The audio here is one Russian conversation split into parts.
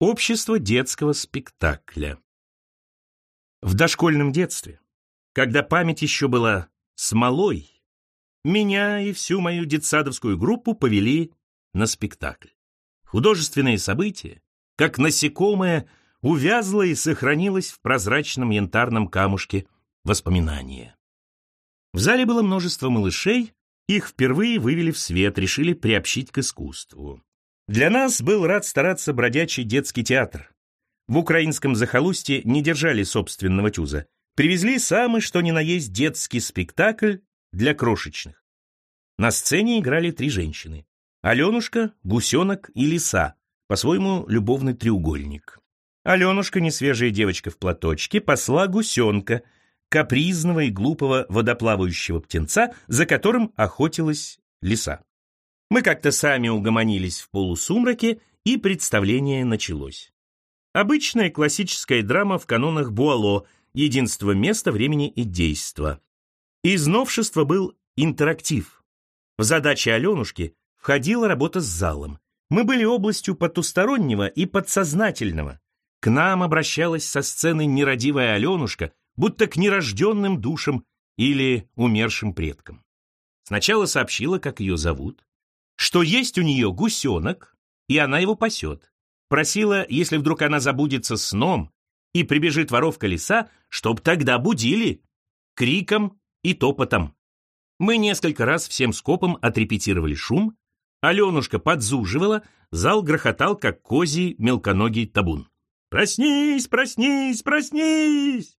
Общество детского спектакля. В дошкольном детстве, когда память еще была смолой, меня и всю мою детсадовскую группу повели на спектакль. Художественное событие, как насекомое, увязло и сохранилось в прозрачном янтарном камушке воспоминания. В зале было множество малышей, их впервые вывели в свет, решили приобщить к искусству. Для нас был рад стараться бродячий детский театр. В украинском захолустье не держали собственного тюза. Привезли самый что ни на есть детский спектакль для крошечных. На сцене играли три женщины. Аленушка, Гусенок и Лиса, по-своему любовный треугольник. Аленушка, несвежая девочка в платочке, посла Гусенка, капризного и глупого водоплавающего птенца, за которым охотилась Лиса. Мы как-то сами угомонились в полусумраке, и представление началось. Обычная классическая драма в канонах Буало, единство места, времени и действа. Из новшества был интерактив. В задачи Аленушки входила работа с залом. Мы были областью потустороннего и подсознательного. К нам обращалась со сцены нерадивая Аленушка, будто к нерожденным душам или умершим предкам. Сначала сообщила, как ее зовут, что есть у нее гусенок, и она его пасет. Просила, если вдруг она забудется сном и прибежит воровка леса, чтоб тогда будили, криком и топотом. Мы несколько раз всем скопом отрепетировали шум, Аленушка подзуживала, зал грохотал, как козий мелконогий табун. «Проснись, проснись, проснись!»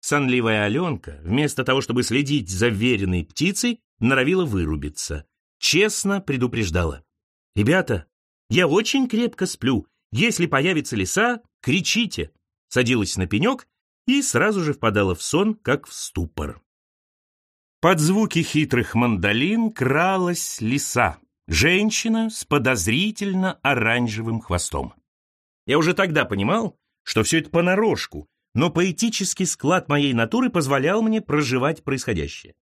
Сонливая Аленка, вместо того, чтобы следить за веренной птицей, норовила вырубиться честно предупреждала. «Ребята, я очень крепко сплю. Если появится лиса, кричите!» Садилась на пенек и сразу же впадала в сон, как в ступор. Под звуки хитрых мандолин кралась лиса, женщина с подозрительно оранжевым хвостом. Я уже тогда понимал, что все это понарошку, но поэтический склад моей натуры позволял мне проживать происходящее.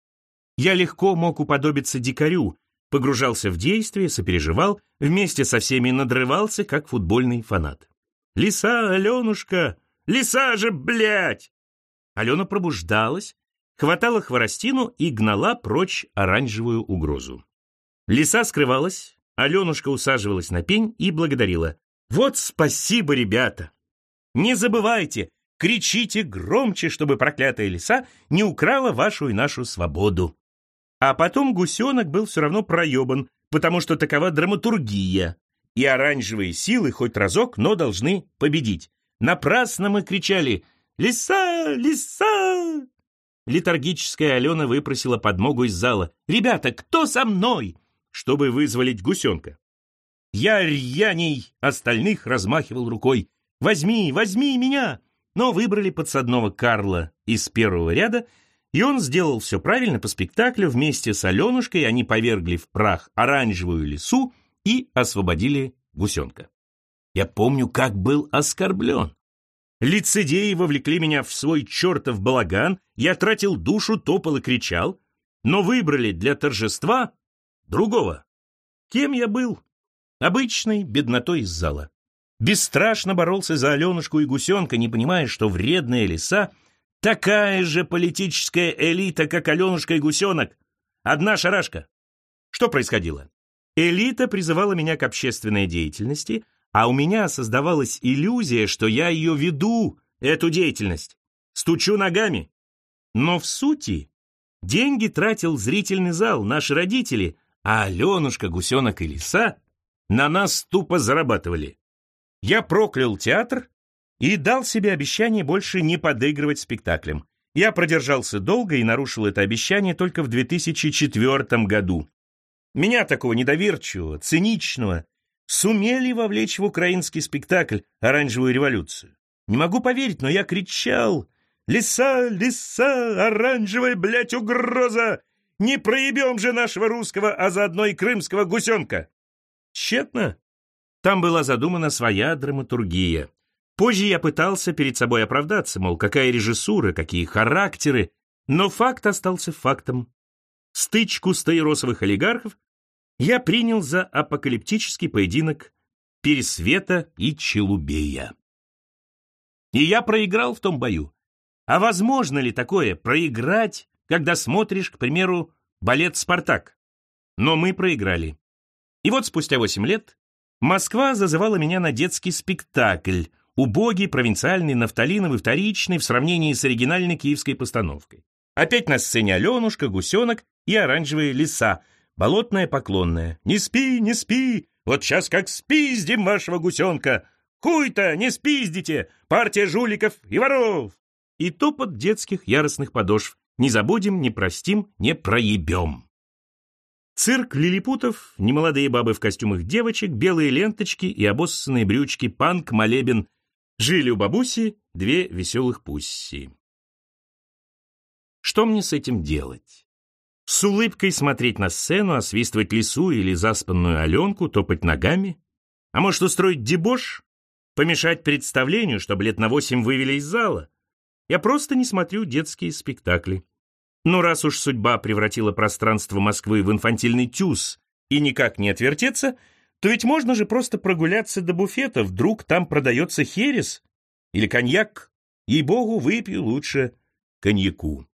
Я легко мог уподобиться дикарю, погружался в действие, сопереживал, вместе со всеми надрывался, как футбольный фанат. «Лиса, Аленушка! Лиса же, блядь!» Алена пробуждалась, хватала хворостину и гнала прочь оранжевую угрозу. Лиса скрывалась, Аленушка усаживалась на пень и благодарила. «Вот спасибо, ребята! Не забывайте, кричите громче, чтобы проклятая лиса не украла вашу и нашу свободу!» А потом гусенок был все равно проебан, потому что такова драматургия. И оранжевые силы хоть разок, но должны победить. Напрасно мы кричали «Лиса! Лиса!» Литургическая Алена выпросила подмогу из зала. «Ребята, кто со мной?» чтобы вызволить гусенка. Я рьяней остальных размахивал рукой. «Возьми, возьми меня!» Но выбрали подсадного Карла из первого ряда и он сделал все правильно по спектаклю, вместе с Аленушкой они повергли в прах оранжевую лису и освободили гусенка. Я помню, как был оскорблен. Лицедеи вовлекли меня в свой чертов балаган, я тратил душу, топал и кричал, но выбрали для торжества другого. Кем я был? Обычной беднотой из зала. Бесстрашно боролся за Аленушку и гусенка, не понимая, что вредная лиса — Такая же политическая элита, как Аленушка и Гусенок. Одна шарашка. Что происходило? Элита призывала меня к общественной деятельности, а у меня создавалась иллюзия, что я ее веду, эту деятельность. Стучу ногами. Но в сути деньги тратил зрительный зал, наши родители, а Аленушка, Гусенок и Лиса на нас тупо зарабатывали. Я проклял театр и дал себе обещание больше не подыгрывать спектаклям. Я продержался долго и нарушил это обещание только в 2004 году. Меня такого недоверчивого, циничного, сумели вовлечь в украинский спектакль «Оранжевую революцию». Не могу поверить, но я кричал «Лиса, лиса, оранжевая, блядь, угроза! Не проебем же нашего русского, а заодно и крымского гусенка!» Тщетно. Там была задумана своя драматургия. Позже я пытался перед собой оправдаться, мол, какая режиссура, какие характеры, но факт остался фактом. Стычку стаиросовых олигархов я принял за апокалиптический поединок Пересвета и Челубея. И я проиграл в том бою. А возможно ли такое проиграть, когда смотришь, к примеру, балет «Спартак»? Но мы проиграли. И вот спустя восемь лет Москва зазывала меня на детский спектакль, убогий, провинциальный, нафталиновый, вторичный в сравнении с оригинальной киевской постановкой. Опять на сцене Аленушка, гусенок и оранжевые леса, болотная поклонная. «Не спи, не спи, вот сейчас как спиздим вашего гусенка! Хуй-то, не спиздите! Партия жуликов и воров!» И топот детских яростных подошв. Не забудем, не простим, не проебем. Цирк лилипутов, немолодые бабы в костюмах девочек, белые ленточки и обоссанные брючки, панк, молебен. Жили у бабуси две веселых пусси. Что мне с этим делать? С улыбкой смотреть на сцену, освистывать лису или заспанную Аленку, топать ногами? А может, устроить дебош? Помешать представлению, чтобы лет на восемь вывели из зала? Я просто не смотрю детские спектакли. Но раз уж судьба превратила пространство Москвы в инфантильный тюз и никак не отвертеться, то ведь можно же просто прогуляться до буфета, вдруг там продается херес или коньяк. Ей-богу, выпью лучше коньяку.